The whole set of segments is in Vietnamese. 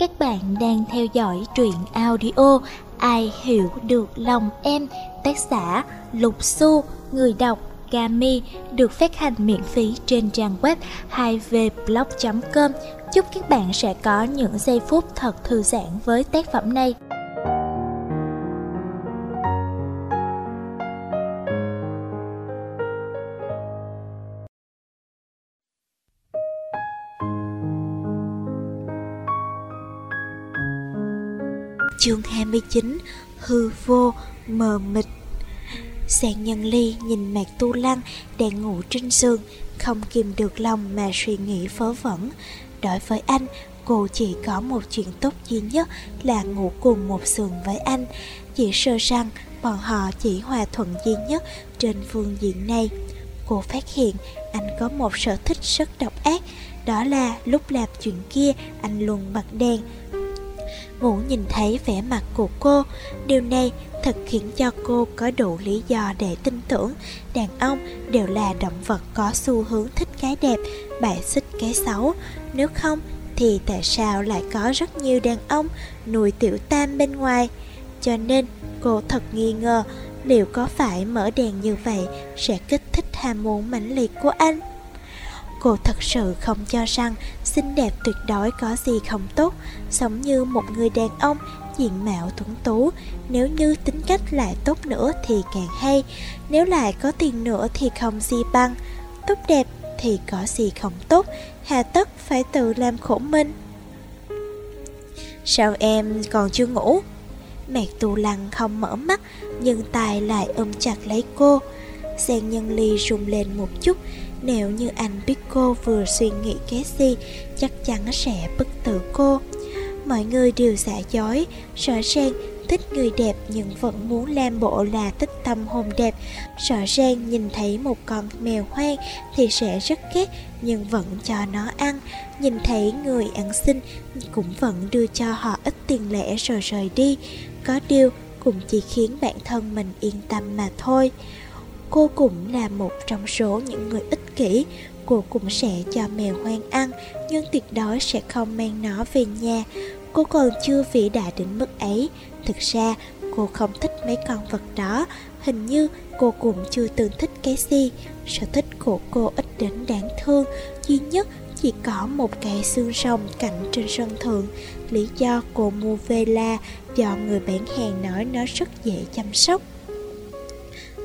Các bạn đang theo dõi truyện audio Ai hiểu được lòng em, Tác giả Lục Xu, Người đọc Kami Được phát hành miễn phí trên trang web 2vblog.com Chúc các bạn sẽ có những giây phút thật thư giãn với tác phẩm này. 29 Hư vô, mờ mịt. Sạn nhân ly nhìn mạc tu lăng đang ngủ trên giường, Không kìm được lòng mà suy nghĩ phớ vẩn. Đối với anh, Cô chỉ có một chuyện tốt duy nhất là ngủ cùng một giường với anh. Chỉ sơ rằng bọn họ chỉ hòa thuận duy nhất trên phương diện này. Cô phát hiện anh có một sở thích rất độc ác, Đó là lúc làm chuyện kia, anh luôn bật đèn. Ngủ nhìn thấy vẻ mặt của cô, Điều này thật khiến cho cô có đủ lý do để tin tưởng. Đàn ông đều là động vật có xu hướng thích cái đẹp, bạn xích cái xấu. Nếu không thì tại sao lại có rất nhiều đàn ông nuôi tiểu tam bên ngoài? Cho nên cô thật nghi ngờ, Liệu có phải mở đèn như vậy sẽ kích thích ham muốn mãnh liệt của anh? Cô thật sự không cho rằng xinh đẹp tuyệt đối có gì không tốt Sống như một người đàn ông diện mạo tuấn tú. Nếu như tính cách lại tốt nữa thì càng hay, Nếu lại có tiền nữa thì không gì bằng. Tốt đẹp thì có gì không tốt, Hà tất phải tự làm khổ mình. Sao em còn chưa ngủ? Mạc tu lăng không mở mắt, Nhưng tài lại ôm chặt lấy cô. Giang nhân ly rung lên một chút. Nếu như anh biết cô vừa suy nghĩ cái gì, Chắc chắn sẽ bức tử cô. Mọi người đều giả dối, Rõ ràng thích người đẹp nhưng vẫn muốn làm bộ là thích tâm hồn đẹp. Rõ ràng nhìn thấy một con mèo hoang thì sẽ rất ghét, nhưng vẫn cho nó ăn. Nhìn thấy người ăn xin cũng vẫn đưa cho họ ít tiền lẻ rồi rời đi. Có điều cũng chỉ khiến bản thân mình yên tâm mà thôi. Cô cũng là một trong số những người ích kỷ. Cô cũng sẽ cho mèo hoang ăn, Nhưng tuyệt đối sẽ không mang nó về nhà. Cô còn chưa vĩ đại đến mức ấy. Thực ra, cô không thích mấy con vật đó. Hình như cô cũng chưa từng thích cái gì. Sở thích của cô ít đến đáng thương. Duy nhất chỉ có một cái xương rồng cạnh trên sân thượng. Lý do cô mua về là do người bán hàng nói nó rất dễ chăm sóc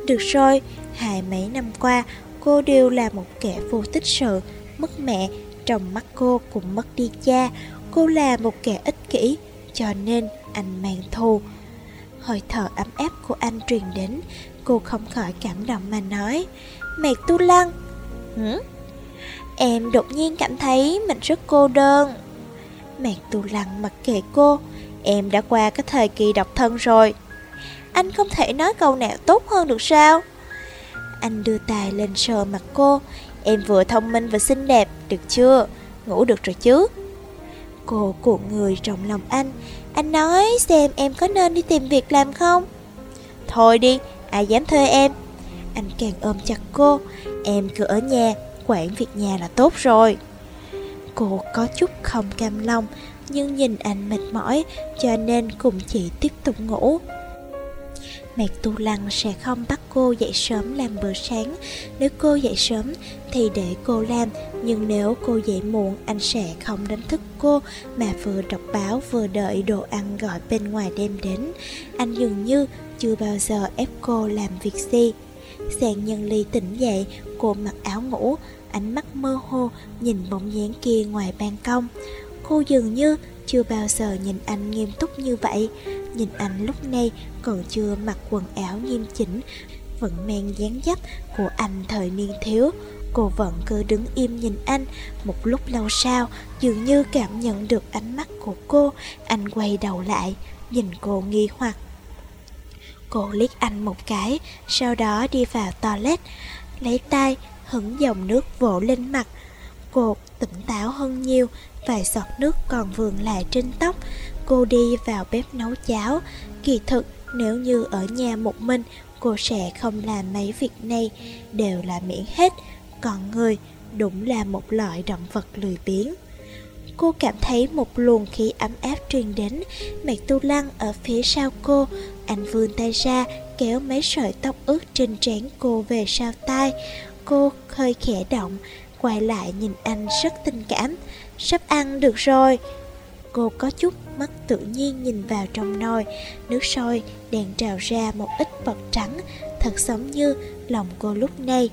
được rồi, hai mấy năm qua, cô đều là một kẻ vô tích sự, mất mẹ, trong mắt cô cũng mất đi cha, cô là một kẻ ích kỷ, cho nên anh mang thù. Hơi thở ấm áp của anh truyền đến, cô không khỏi cảm động mà nói, Mẹ Tu Lăng, Hử? Em đột nhiên cảm thấy mình rất cô đơn. Mẹ Tu Lăng mặc kệ cô, em đã qua cái thời kỳ độc thân rồi. Anh không thể nói câu nào tốt hơn được sao? Anh đưa tài lên sờ mặt cô. Em vừa thông minh và xinh đẹp, Được chưa? Ngủ được rồi chứ? Cô cuộn người trong lòng anh. Anh nói xem em có nên đi tìm việc làm không? Thôi đi, Ai dám thuê em? Anh càng ôm chặt cô. Em cứ ở nhà, Quản việc nhà là tốt rồi. Cô có chút không cam lòng, Nhưng nhìn anh mệt mỏi, Cho nên cũng chỉ tiếp tục ngủ. Mạc Tu Lăng sẽ không bắt cô dậy sớm làm bữa sáng. Nếu cô dậy sớm thì để cô làm, Nhưng nếu cô dậy muộn, anh sẽ không đánh thức cô, Mà vừa đọc báo vừa đợi đồ ăn gọi bên ngoài đem đến. Anh dường như chưa bao giờ ép cô làm việc gì. Sàn nhân ly tỉnh dậy, Cô mặc áo ngủ, Ánh mắt mơ hồ, nhìn bóng dáng kia ngoài ban công. Cô dường như chưa bao giờ nhìn anh nghiêm túc như vậy. Nhìn anh lúc này còn chưa mặc quần áo nghiêm chỉnh, Vẫn mang dáng dấp của anh thời niên thiếu. Cô vẫn cứ đứng im nhìn anh. Một lúc lâu sau, Dường như cảm nhận được ánh mắt của cô, Anh quay đầu lại, Nhìn cô nghi hoặc. Cô liếc anh một cái, Sau đó đi vào toilet, Lấy tay hứng dòng nước vỗ lên mặt. Cô tỉnh táo hơn nhiều, Vài giọt nước còn vương lại trên tóc. Cô đi vào bếp nấu cháo. Kỳ thực, nếu như ở nhà một mình, Cô sẽ không làm mấy việc này, Đều là miễn hết. Còn người, đúng là một loại động vật lười biếng. Cô cảm thấy một luồng khí ấm áp truyền đến. Mạc Tu Lăng ở phía sau cô, Anh vươn tay ra, kéo mấy sợi tóc ướt trên trán cô về sau tai. Cô hơi khẽ động, Quay lại nhìn anh rất tình cảm. Sắp ăn được rồi. Cô có chút mắt tự nhiên nhìn vào trong nồi. Nước sôi đèn trào ra một ít bọt trắng Thật giống như lòng cô lúc này.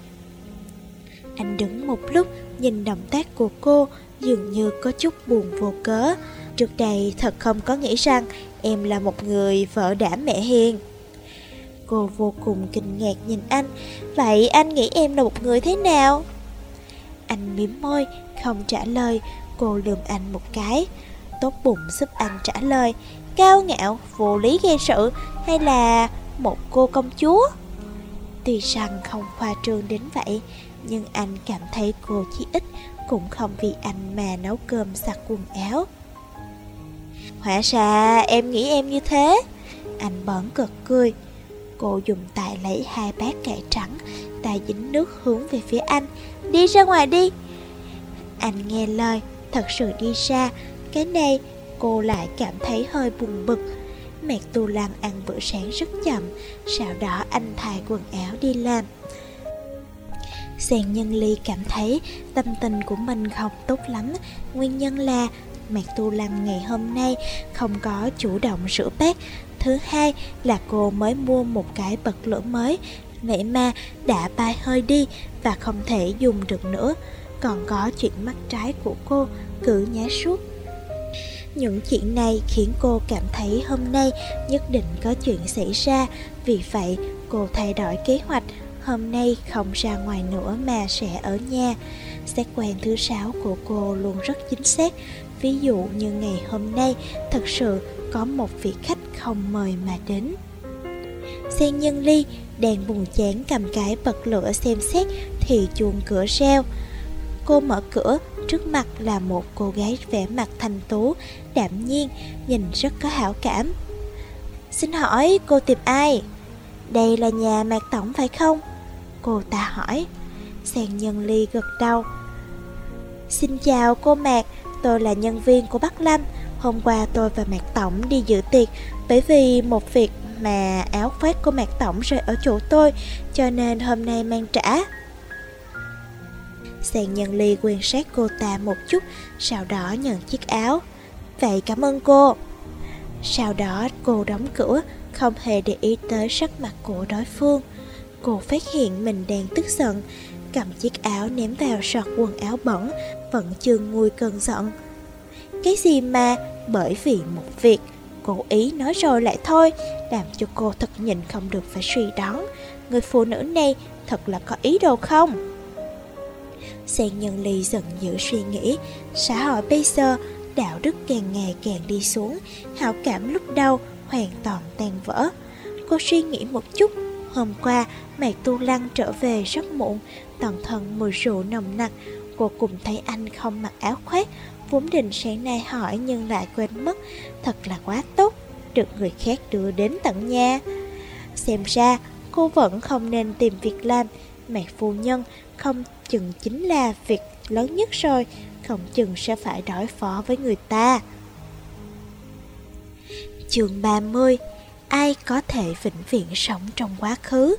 Anh đứng một lúc nhìn động tác của cô Dường như có chút buồn vô cớ. Trước đây thật không có nghĩ rằng Em là một người vợ đảm mẹ hiền. Cô vô cùng kinh ngạc nhìn anh. Vậy anh nghĩ em là một người thế nào? Anh mím môi, không trả lời. Cô lườm anh một cái. Tốt bụng giúp anh trả lời Cao ngạo, vô lý gây sự Hay là một cô công chúa? Tuy rằng không khoa trương đến vậy Nhưng anh cảm thấy cô chỉ ít Cũng không vì anh mà nấu cơm giặt quần áo. Hóa ra em nghĩ em như thế. Anh bẩn cực cười. Cô dùng tay lấy hai bát cải trắng Tay dính nước hướng về phía anh. Đi ra ngoài đi. Anh nghe lời Thật sự đi ra cái này, cô lại cảm thấy hơi buồn bực. Mẹ Tu Lan ăn bữa sáng rất chậm, Sau đó anh thay quần áo đi làm. Sàn Nhân Ly cảm thấy tâm tình của mình không tốt lắm. Nguyên nhân là Mạc Tu lan ngày hôm nay không có chủ động rửa bát. Thứ hai là cô mới mua một cái bật lửa mới. Vậy mà đã bay hơi đi và không thể dùng được nữa. Còn có chuyện mắt trái của cô, cứ nhá suốt những chuyện này khiến cô cảm thấy hôm nay nhất định có chuyện xảy ra. Vì vậy cô thay đổi kế hoạch. Hôm nay không ra ngoài nữa mà sẽ ở nhà. Giác quan thứ sáu của cô luôn rất chính xác. Ví dụ như ngày hôm nay thật sự có một vị khách không mời mà đến. Sen nhân ly đang buồn chán cầm cái bật lửa xem xét thì chuông cửa reo. Cô mở cửa, trước mặt là một cô gái vẻ mặt thanh tú, đạm nhiên, nhìn rất có hảo cảm. Xin hỏi cô tìm ai? Đây là nhà Mạc Tổng phải không? Cô ta hỏi. Sàn nhân ly gật đầu. Xin chào cô Mạc, tôi là nhân viên của Bắc Lâm. Hôm qua tôi và Mạc Tổng đi dự tiệc bởi vì một việc mà áo khoác của Mạc Tổng rơi ở chỗ tôi, cho nên hôm nay mang trả. Sàn nhân ly quan sát cô ta một chút, Sau đó nhận chiếc áo. Vậy cảm ơn cô. Sau đó, cô đóng cửa, Không hề để ý tới sắc mặt của đối phương. Cô phát hiện mình đang tức giận, Cầm chiếc áo ném vào sọt quần áo bẩn, Vẫn chưa nguôi cơn giận. Cái gì mà? Bởi vì một việc, Cố ý nói rồi lại thôi, Làm cho cô thật nhìn không được phải suy đoán. Người phụ nữ này thật là có ý đồ không? Sen nhân ly giận dữ suy nghĩ Xã hội bây giờ, đạo đức càng ngày càng đi xuống, Hảo cảm lúc đầu hoàn toàn tan vỡ. Cô suy nghĩ một chút, Hôm qua mẹ Tu Lăng trở về rất muộn, Toàn thân mùi rượu nồng nặc, Cô cùng thấy anh không mặc áo khoác, Vốn định sáng nay hỏi nhưng lại quên mất, Thật là quá tốt, Được người khác đưa đến tận nhà. Xem ra cô vẫn không nên tìm việc làm Mẹ phu nhân, không chừng chính là việc lớn nhất rồi, Không chừng sẽ phải đối phó với người ta. Chương 30 Ai có thể vĩnh viễn sống trong quá khứ?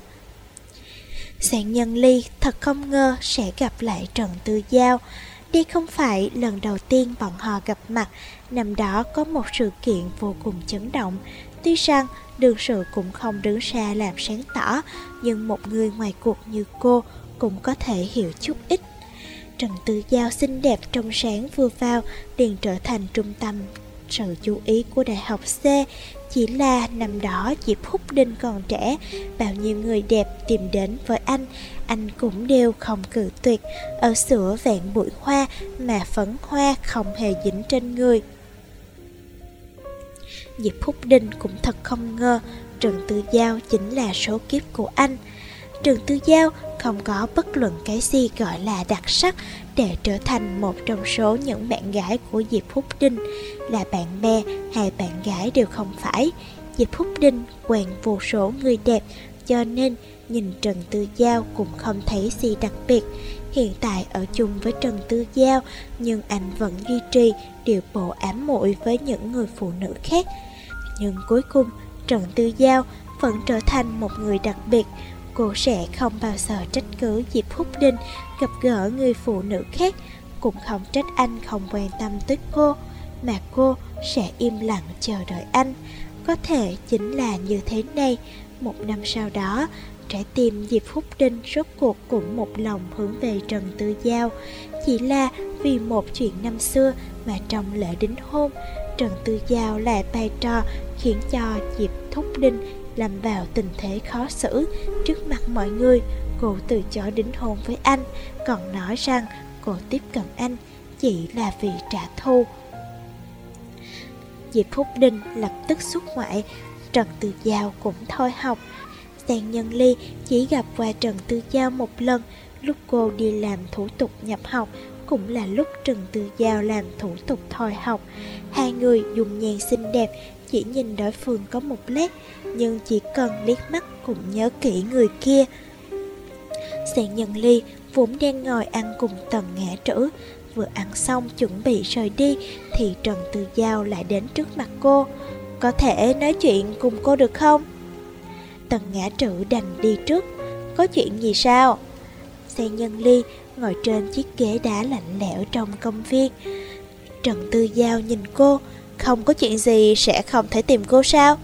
Sạn nhân ly, thật không ngờ sẽ gặp lại Trần Tư Giao. Đây không phải lần đầu tiên bọn họ gặp mặt, Năm đó có một sự kiện vô cùng chấn động. Tuy rằng đương sự cũng không đứng ra làm sáng tỏ, Nhưng một người ngoài cuộc như cô cũng có thể hiểu chút ít. Trần Tư Giao xinh đẹp trong sáng vừa vào, liền trở thành trung tâm sự chú ý của đại học C. Chỉ là năm đó dịp hút đinh còn trẻ, bao nhiêu người đẹp tìm đến với anh anh cũng đều không cử tuyệt. Ở sữa vẹn bụi hoa mà phấn hoa không hề dính trên người. Diệp Phúc đinh cũng thật không ngờ Trần Tư Giao chính là số kiếp của anh. Trần Tư Giao không có bất luận cái gì gọi là đặc sắc để trở thành một trong số những bạn gái của Diệp Phúc Đinh. Là bạn bè hay bạn gái đều không phải. Diệp Phúc Đinh quen vô số người đẹp, cho nên Nhìn Trần Tư Giao cũng không thấy gì đặc biệt. Hiện tại ở chung với Trần Tư Giao, Nhưng anh vẫn duy trì điều bộ ám muội với những người phụ nữ khác. Nhưng cuối cùng, Trần Tư Giao vẫn trở thành một người đặc biệt. Cô sẽ không bao giờ trách cứ Diệp Húc Đinh gặp gỡ người phụ nữ khác, Cũng không trách anh không quan tâm tới cô, Mà cô sẽ im lặng chờ đợi anh. Có thể chính là như thế này, Một năm sau đó, Trái tim Diệp Húc Đinh rốt cuộc cũng một lòng hướng về Trần Tư Giao. Chỉ là vì một chuyện năm xưa mà trong lễ đính hôn. Trần Tư Giao lại bày trò, khiến cho Diệp Thúc Đinh làm vào tình thế khó xử trước mặt mọi người. Cô từ chối đính hôn với anh, còn nói rằng cô tiếp cận anh chỉ là vì trả thù. Diệp Phúc Đinh lập tức xuất ngoại, Trần Tư Giao cũng thôi học. Giang Nhân Ly chỉ gặp qua Trần Tư Giao một lần, Lúc cô đi làm thủ tục nhập học cũng là lúc Trần Tư Giao làm thủ tục thôi học. Hai người dùng nhàn xinh đẹp, Chỉ nhìn đối phương có một lát, Nhưng chỉ cần liếc mắt cũng nhớ kỹ người kia. Giang Nhân Ly, vốn đang ngồi ăn cùng Tần Ngã Trữ. Vừa ăn xong chuẩn bị rời đi, Thì Trần Tư Giao lại đến trước mặt cô. Có thể nói chuyện cùng cô được không? Tần Ngã Trữ đành đi trước. Có chuyện gì sao? Xe Nhân Ly ngồi trên chiếc ghế đá lạnh lẽo trong công viên. Trần Tư Giao nhìn cô, Không có chuyện gì sẽ không thể tìm cô sao?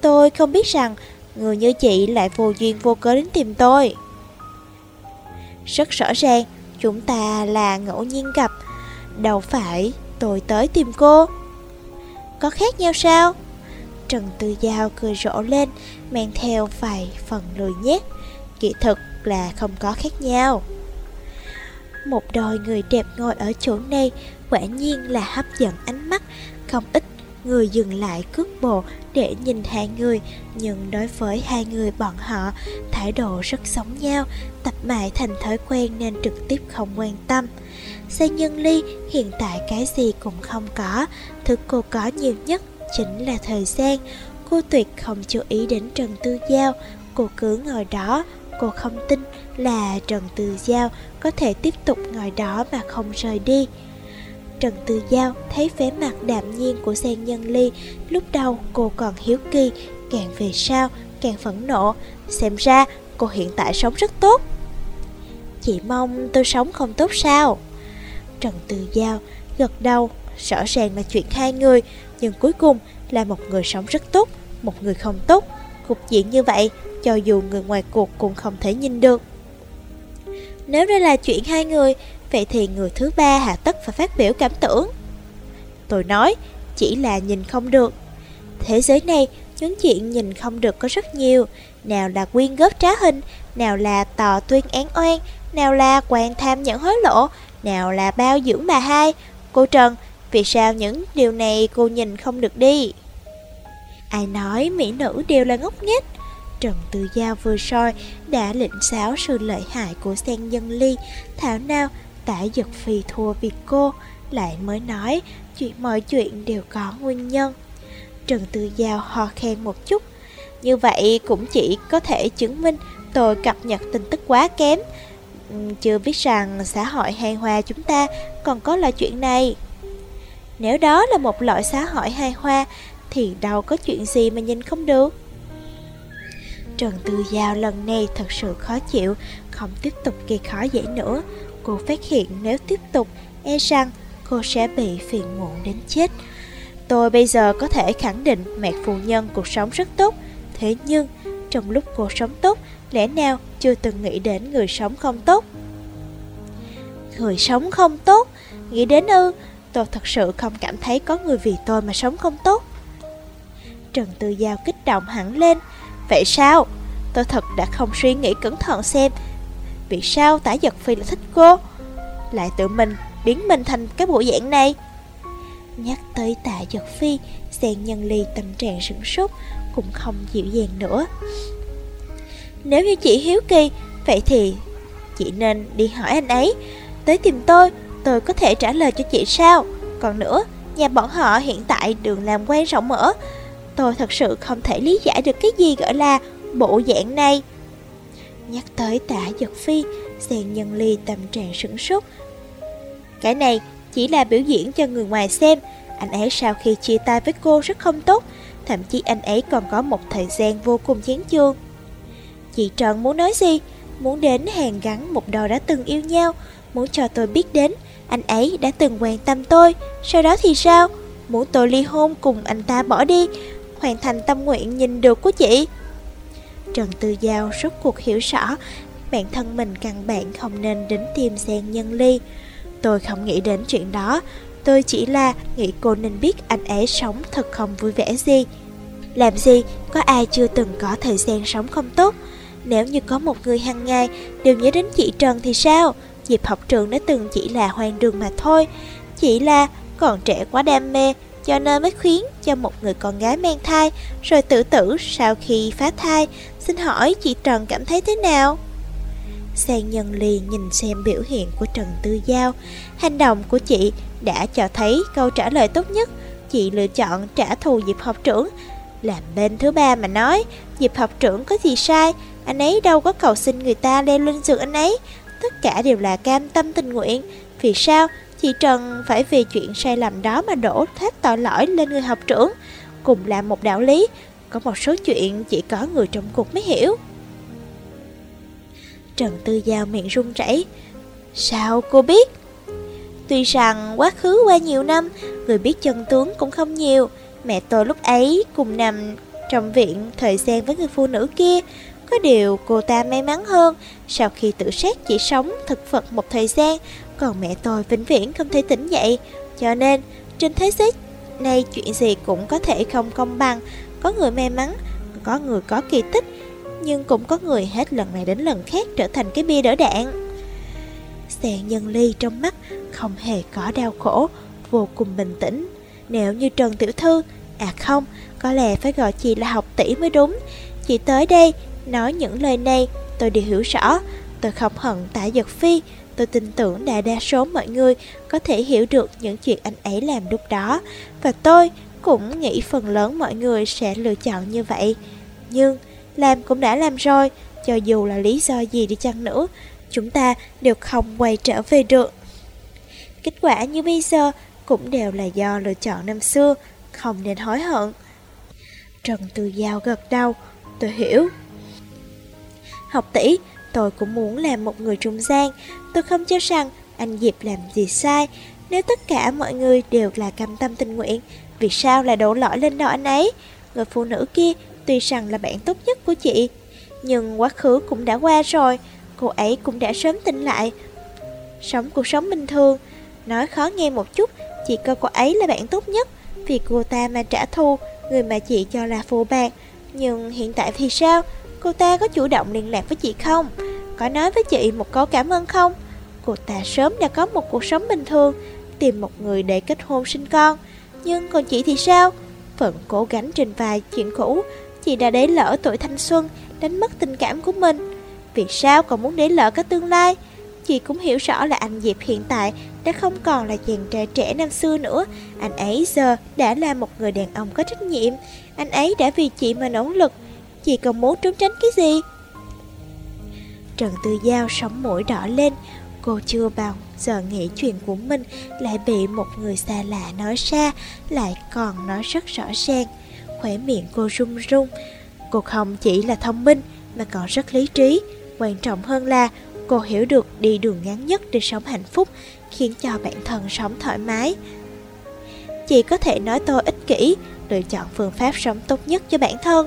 Tôi không biết rằng Người như chị lại vô duyên vô cớ đến tìm tôi. Rất rõ ràng, Chúng ta là ngẫu nhiên gặp. Đâu phải, tôi tới tìm cô. Có khác nhau sao? Trần Tư Giao cười rộ lên Mang theo vài phần lười nhét Kỹ thực là không có khác nhau. Một đôi người đẹp ngồi ở chỗ này, Quả nhiên là hấp dẫn ánh mắt. Không ít người dừng lại cước bộ để nhìn hai người, Nhưng đối với hai người bọn họ, Thái độ rất giống nhau, Tập mãi thành thói quen nên trực tiếp không quan tâm. Xe nhân ly, hiện tại cái gì cũng không có, Thứ cô có nhiều nhất chính là thời gian. Cô tuyệt không chú ý đến Trần Tư Giao, Cô cứ ngồi đó Cô không tin là Trần Tư Giao có thể tiếp tục ngồi đó mà không rời đi. Trần Tư Giao thấy vẻ mặt đạm nhiên của Sen Nhân Ly, Lúc đầu cô còn hiếu kỳ, Càng về sau càng phẫn nộ. Xem ra cô hiện tại sống rất tốt. Chị mong tôi sống không tốt sao? Trần Tư Giao gật đầu, Rõ ràng là chuyện hai người, Nhưng cuối cùng là một người sống rất tốt, Một người không tốt. Cục diện như vậy, Cho dù người ngoài cuộc cũng không thể nhìn được. Nếu đây là chuyện hai người, Vậy thì người thứ ba hạ tất phải phát biểu cảm tưởng. Tôi nói, Chỉ là nhìn không được. Thế giới này, những chuyện nhìn không được có rất nhiều. Nào là quyên góp trá hình, Nào là tò tuyên án oan, Nào là quan tham nhận hối lộ, Nào là bao dưỡng bà hai. Cô Trần, Vì sao những điều này cô nhìn không được đi? Ai nói mỹ nữ đều là ngốc nghếch? Trần Tư Giao vừa soi đã lĩnh giáo sự lợi hại của sen dân ly. Thảo nào tả giật phi thua vì cô, Lại mới nói chuyện mọi chuyện đều có nguyên nhân. Trần Tư Giao ho khen một chút. Như vậy cũng chỉ có thể chứng minh tôi cập nhật tin tức quá kém. Ừ, chưa biết rằng xã hội hài hòa chúng ta còn có loại chuyện này. Nếu đó là một loại xã hội hài hòa thì đâu có chuyện gì mà nhìn không được. Trần Tư Giao lần này thật sự khó chịu, Không tiếp tục gây khó dễ nữa. Cô phát hiện nếu tiếp tục E rằng cô sẽ bị phiền muộn đến chết. Tôi bây giờ có thể khẳng định mẹ phu nhân cuộc sống rất tốt. Thế nhưng, trong lúc cô sống tốt, Lẽ nào chưa từng nghĩ đến người sống không tốt? Người sống không tốt? Nghĩ đến ư, Tôi thật sự không cảm thấy có người vì tôi mà sống không tốt. Trần Tư Giao kích động hẳn lên. Vậy sao? Tôi thật đã không suy nghĩ cẩn thận xem, Vì sao tả giật phi lại thích cô? Lại tự mình biến mình thành cái bộ dạng này? Nhắc tới tạ giật phi Giang nhân ly tâm trạng sửng sốt, Cũng không dịu dàng nữa. Nếu như chị hiếu kỳ, Vậy thì chị nên đi hỏi anh ấy. Tới tìm tôi Tôi có thể trả lời cho chị sao? Còn nữa, Nhà bọn họ hiện tại đường làm quen rộng mở Tôi thật sự không thể lý giải được cái gì gọi là bộ dạng này Nhắc tới tả giật phi Sàn nhân ly tâm trạng sửng sốt Cái này chỉ là biểu diễn cho người ngoài xem, Anh ấy sau khi chia tay với cô rất không tốt, Thậm chí anh ấy còn có một thời gian vô cùng chán chường Chị Trần muốn nói gì? Muốn đến hàng gắn một đôi đã từng yêu nhau, Muốn cho tôi biết đến, Anh ấy đã từng quan tâm tôi, Sau đó thì sao? Muốn tôi ly hôn cùng anh ta bỏ đi Hoàn thành tâm nguyện nhìn được của chị. Trần Tư Giao rốt cuộc hiểu rõ Bản thân mình căn bản không nên đến tìm sen Nhân Ly. Tôi không nghĩ đến chuyện đó. Tôi chỉ là nghĩ cô nên biết anh ấy sống thật không vui vẻ gì. Làm gì? Có ai chưa từng có thời gian sống không tốt? Nếu như có một người hàng ngày đều nhớ đến chị Trần thì sao? Dịp học trường đã từng chỉ là hoang đường mà thôi. Chỉ là còn trẻ quá đam mê cho nên mới khuyến cho một người con gái mang thai rồi tự tử sau khi phá thai. Xin hỏi chị Trần cảm thấy thế nào? Sang Nhân liền nhìn xem biểu hiện của Trần Tư Giao. Hành động của chị đã cho thấy câu trả lời tốt nhất. Chị lựa chọn trả thù dịp học trưởng. Làm bên thứ ba mà nói, dịp học trưởng có gì sai, anh ấy đâu có cầu xin người ta leo lên giường anh ấy. Tất cả đều là cam tâm tình nguyện. Vì sao Chị Trần phải vì chuyện sai lầm đó mà đổ hết tội lỗi lên người học trưởng. Cùng là một đạo lý, Có một số chuyện chỉ có người trong cuộc mới hiểu. Trần Tư Giao miệng run rẩy, Sao cô biết? Tuy rằng quá khứ qua nhiều năm, Người biết chân tướng cũng không nhiều. Mẹ tôi lúc ấy cùng nằm trong viện thời gian với người phụ nữ kia. Có điều cô ta may mắn hơn, Sau khi tự sát chỉ sống thực vật một thời gian còn mẹ tôi vĩnh viễn không thể tỉnh dậy. Cho nên, trên thế giới này chuyện gì cũng có thể không công bằng. Có người may mắn, có người có kỳ tích, nhưng cũng có người hết lần này đến lần khác trở thành cái bia đỡ đạn. Xe nhân ly trong mắt không hề có đau khổ, vô cùng bình tĩnh. Nếu như Trần Tiểu Thư, à không, có lẽ phải gọi chị là học tỷ mới đúng. Chị tới đây, nói những lời này, tôi đều hiểu rõ. Tôi không hận tại giật phi, Tôi tin tưởng đại đa số mọi người có thể hiểu được những chuyện anh ấy làm lúc đó. Và tôi cũng nghĩ phần lớn mọi người sẽ lựa chọn như vậy. Nhưng làm cũng đã làm rồi, Cho dù là lý do gì đi chăng nữa, Chúng ta đều không quay trở về được. Kết quả như bây giờ cũng đều là do lựa chọn năm xưa, Không nên hối hận. Trần Từ Giao gật đầu, Tôi hiểu. Học tỷ, Tôi cũng muốn làm một người trung gian Tôi không cho rằng anh Diệp làm gì sai. Nếu tất cả mọi người đều là cam tâm tình nguyện, Vì sao lại đổ lỗi lên đầu anh ấy? Người phụ nữ kia tuy rằng là bạn tốt nhất của chị, Nhưng quá khứ cũng đã qua rồi. Cô ấy cũng đã sớm tỉnh lại. Sống cuộc sống bình thường. Nói khó nghe một chút Chị coi cô ấy là bạn tốt nhất. Vì cô ta mà trả thù, Người mà chị cho là phù bạc Nhưng hiện tại thì sao? Cô ta có chủ động liên lạc với chị không? Có nói với chị một câu cảm ơn không? Cô ta sớm đã có một cuộc sống bình thường, Tìm một người để kết hôn sinh con. Nhưng còn chị thì sao? Vẫn cố gắng trên vai chuyện cũ, Chị đã để lỡ tuổi thanh xuân, Đánh mất tình cảm của mình. Vì sao còn muốn để lỡ cái tương lai? Chị cũng hiểu rõ là anh Diệp hiện tại Đã không còn là chàng trai trẻ năm xưa nữa. Anh ấy giờ đã là một người đàn ông có trách nhiệm. Anh ấy đã vì chị mà nỗ lực. Chị còn muốn trốn tránh cái gì? Trần Tư Giao sống mũi đỏ lên Cô chưa bao giờ nghĩ chuyện của mình lại bị một người xa lạ nói ra, lại còn nói rất rõ ràng. Khỏe miệng cô run run. Cô không chỉ là thông minh mà còn rất lý trí. Quan trọng hơn là cô hiểu được đi đường ngắn nhất để sống hạnh phúc, khiến cho bản thân sống thoải mái. Chị có thể nói tôi ích kỷ, lựa chọn phương pháp sống tốt nhất cho bản thân.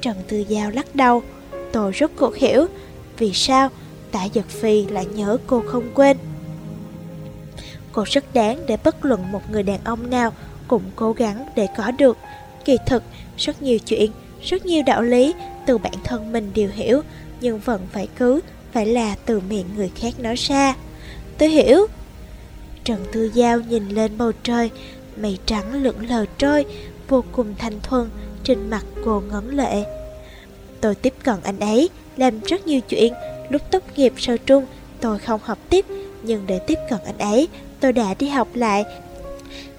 Trần Tư Giao lắc đầu, tôi rất cuộc hiểu, vì sao Tạ Giật Phi lại nhớ cô không quên. Cô rất đáng để bất luận một người đàn ông nào cũng cố gắng để có được. Kỳ thực, rất nhiều chuyện, rất nhiều đạo lý từ bản thân mình đều hiểu Nhưng vẫn phải cứ, phải là từ miệng người khác nói ra. Tôi hiểu. Trần Tư Giao nhìn lên bầu trời Mây trắng lững lờ trôi Vô cùng thanh thuần Trên mặt cô ngấn lệ. Tôi tiếp cận anh ấy Làm rất nhiều chuyện Lúc tốt nghiệp sơ trung, tôi không học tiếp, nhưng để tiếp cận anh ấy, tôi đã đi học lại.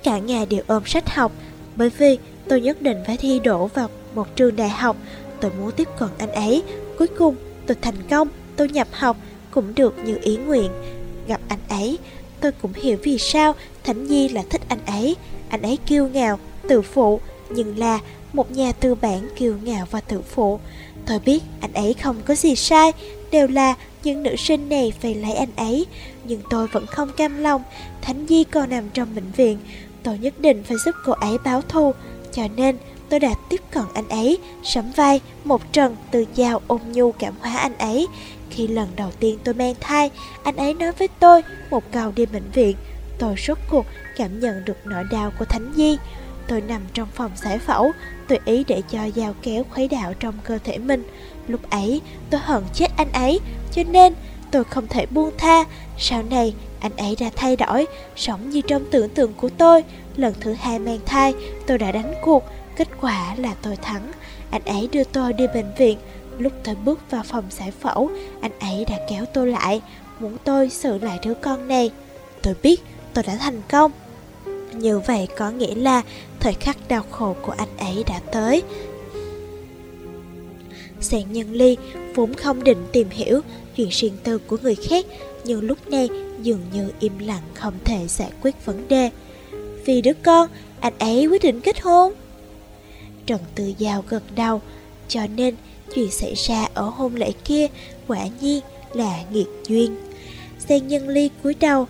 Cả ngày đều ôm sách học, bởi vì tôi nhất định phải thi đỗ vào một trường đại học. Tôi muốn tiếp cận anh ấy, cuối cùng tôi thành công, tôi nhập học cũng được như ý nguyện. Gặp anh ấy, tôi cũng hiểu vì sao Thánh Nhi là thích anh ấy. Anh ấy kiêu ngạo, tự phụ, nhưng là một nhà tư bản kiêu ngạo và tự phụ. Tôi biết anh ấy không có gì sai, đều là những nữ sinh này phải lấy anh ấy. Nhưng tôi vẫn không cam lòng, Thánh di còn nằm trong bệnh viện. Tôi nhất định phải giúp cô ấy báo thù, cho nên tôi đã tiếp cận anh ấy, sắm vai, một trần từ dao ôm nhu cảm hóa anh ấy. Khi lần đầu tiên tôi mang thai, anh ấy nói với tôi một câu đi bệnh viện. Tôi rốt cuộc cảm nhận được nỗi đau của Thánh Di. Tôi nằm trong phòng giải phẫu, tùy ý để cho dao kéo khuấy đạo trong cơ thể mình. Lúc ấy, tôi hận chết anh ấy, cho nên tôi không thể buông tha. Sau này, anh ấy đã thay đổi, sống như trong tưởng tượng của tôi. Lần thứ hai mang thai, tôi đã đánh cuộc, kết quả là tôi thắng. Anh ấy đưa tôi đi bệnh viện. Lúc tôi bước vào phòng giải phẫu, anh ấy đã kéo tôi lại, muốn tôi xử lại đứa con này. Tôi biết tôi đã thành công. Như vậy có nghĩa là thời khắc đau khổ của anh ấy đã tới. Sàn nhân ly vốn không định tìm hiểu chuyện riêng tư của người khác, nhưng lúc này dường như im lặng không thể giải quyết vấn đề. Vì đứa con, anh ấy quyết định kết hôn. Trần Tư Giao gật đầu, cho nên chuyện xảy ra ở hôn lễ kia quả nhiên là nghiệt duyên. Sàn nhân ly cúi đầu,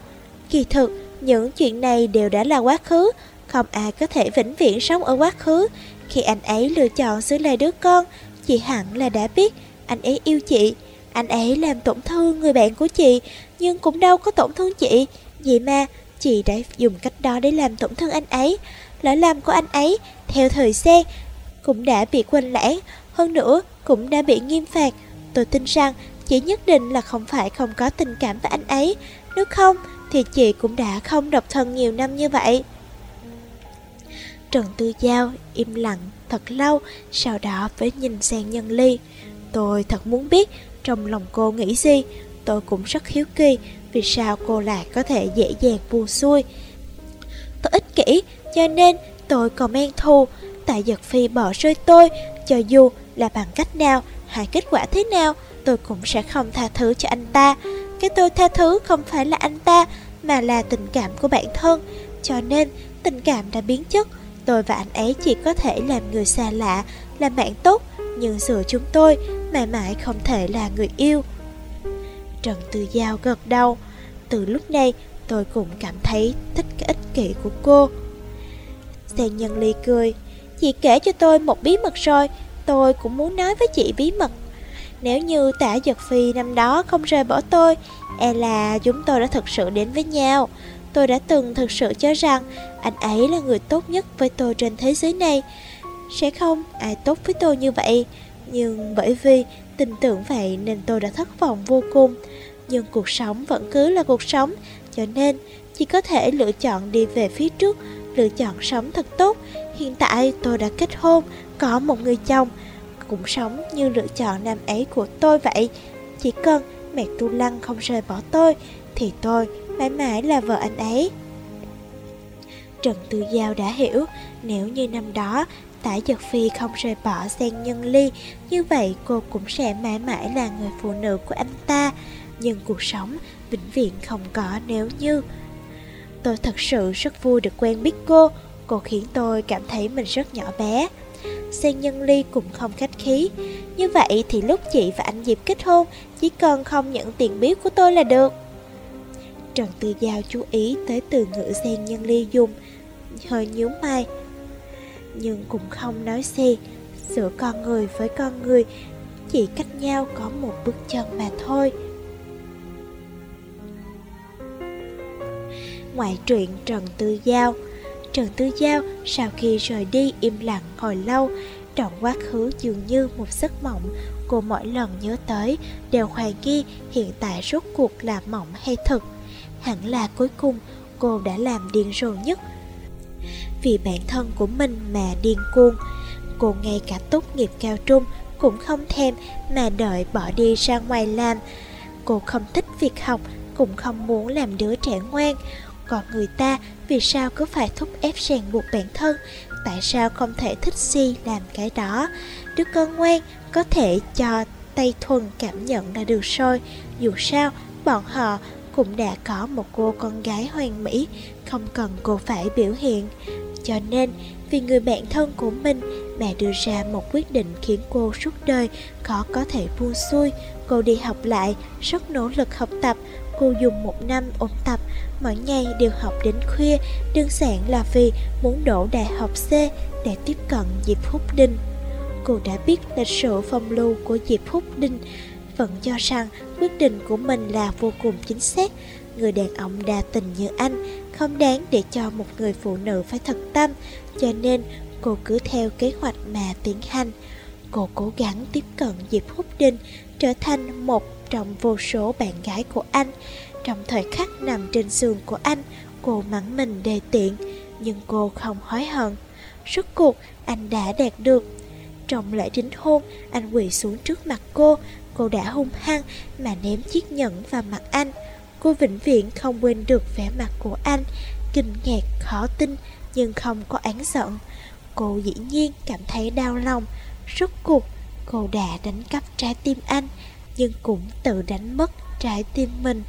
kỳ thực những chuyện này đều đã là quá khứ, không ai có thể vĩnh viễn sống ở quá khứ. Khi anh ấy lựa chọn giữ lại đứa con, chị hẳn là đã biết anh ấy yêu chị. Anh ấy làm tổn thương người bạn của chị, nhưng cũng đâu có tổn thương chị. Vậy mà, chị đã dùng cách đó để làm tổn thương anh ấy. Lỗi làm của anh ấy, theo thời gian, cũng đã bị quên lãng, hơn nữa cũng đã bị nghiêm phạt. Tôi tin rằng chị nhất định là không phải không có tình cảm với anh ấy. Nếu không, thì chị cũng đã không độc thân nhiều năm như vậy. Trần Tư Giao im lặng thật lâu, sau đó mới nhìn sang Nhân Ly. Tôi thật muốn biết trong lòng cô nghĩ gì, tôi cũng rất hiếu kỳ vì sao cô lại có thể dễ dàng buông xuôi. Tôi ích kỷ, cho nên tôi còn men thù, tại giật phi bỏ rơi tôi, cho dù là bằng cách nào hay kết quả thế nào, tôi cũng sẽ không tha thứ cho anh ta. Cái tôi tha thứ không phải là anh ta, mà là tình cảm của bản thân. Cho nên, tình cảm đã biến chất. Tôi và anh ấy chỉ có thể làm người xa lạ, làm bạn tốt, nhưng giữa chúng tôi mãi mãi không thể là người yêu. Trần Tư Giao gật đầu. Từ lúc này, tôi cũng cảm thấy thích cái ích kỷ của cô. Xe Nhân Ly cười. Chị kể cho tôi một bí mật rồi, tôi cũng muốn nói với chị bí mật. Nếu như tả giật phi năm đó không rời bỏ tôi, e là chúng tôi đã thực sự đến với nhau. Tôi đã từng thực sự cho rằng anh ấy là người tốt nhất với tôi trên thế giới này. Sẽ không ai tốt với tôi như vậy. Nhưng bởi vì tin tưởng vậy nên tôi đã thất vọng vô cùng. Nhưng cuộc sống vẫn cứ là cuộc sống, cho nên chỉ có thể lựa chọn đi về phía trước, lựa chọn sống thật tốt. Hiện tại tôi đã kết hôn, có một người chồng, cũng sống như lựa chọn nam ấy của tôi vậy. Chỉ cần mẹ Tu Lăng không rời bỏ tôi, thì tôi mãi mãi là vợ anh ấy. Trần Tư Giao đã hiểu, nếu như năm đó Tả Giật Phi không rời bỏ sen Nhân Ly, như vậy cô cũng sẽ mãi mãi là người phụ nữ của anh ta. Nhưng cuộc sống vĩnh viễn không có nếu như. Tôi thật sự rất vui được quen biết cô, cô khiến tôi cảm thấy mình rất nhỏ bé. Sen Nhân Ly cũng không khách khí. Như vậy thì lúc chị và anh Diệp kết hôn, chỉ cần không nhận tiền biếu của tôi là được. Trần Tư Giao chú ý tới từ ngữ Sen Nhân Ly dùng, hơi nhíu mày. Nhưng cũng không nói gì, giữa con người với con người, chỉ cách nhau có một bước chân mà thôi. Ngoại truyện Trần Tư Giao Trần Tư Giao sau khi rời đi im lặng hồi lâu, trọn quá khứ dường như một giấc mộng, cô mỗi lần nhớ tới đều hoài nghi hiện tại rốt cuộc là mộng hay thực. Hẳn là cuối cùng cô đã làm điên rồ nhất. Vì bản thân của mình mà điên cuồng, cô ngay cả tốt nghiệp cao trung cũng không thèm mà đợi bỏ đi ra ngoài làm. Cô không thích việc học, cũng không muốn làm đứa trẻ ngoan, còn người ta vì sao cứ phải thúc ép ràng buộc bản thân? Tại sao không thể thích si làm cái đó? Đứa con ngoan có thể cho tay thuần cảm nhận là được rồi. Dù sao, bọn họ cũng đã có một cô con gái hoàn mỹ Không cần cô phải biểu hiện. Cho nên, vì người bạn thân của mình Bà đưa ra một quyết định khiến cô suốt đời khó có thể buông xuôi. Cô đi học lại, rất nỗ lực học tập Cô dùng một năm ôn tập, Mỗi ngày đều học đến khuya. Đơn giản là vì muốn đổ đại học C Để tiếp cận Diệp Húc Đinh. Cô đã biết lịch sử phong lưu của Diệp Húc Đinh, Vẫn cho rằng quyết định của mình là vô cùng chính xác. Người đàn ông đa tình như anh, Không đáng để cho một người phụ nữ phải thật tâm, Cho nên cô cứ theo kế hoạch mà tiến hành. Cô cố gắng tiếp cận Diệp Húc Đinh, Trở thành một trong vô số bạn gái của anh. Trong thời khắc nằm trên giường của anh Cô mắng mình đề tiện Nhưng cô không hối hận. Rốt cuộc anh đã đạt được. Trong lễ đính hôn Anh quỳ xuống trước mặt cô. Cô đã hung hăng mà ném chiếc nhẫn vào mặt anh. Cô vĩnh viễn không quên được vẻ mặt của anh. Kinh ngạc, khó tin Nhưng không có án giận. Cô dĩ nhiên cảm thấy đau lòng. Rốt cuộc cô đã đánh cắp trái tim anh. Nhưng cũng tự đánh mất trái tim mình.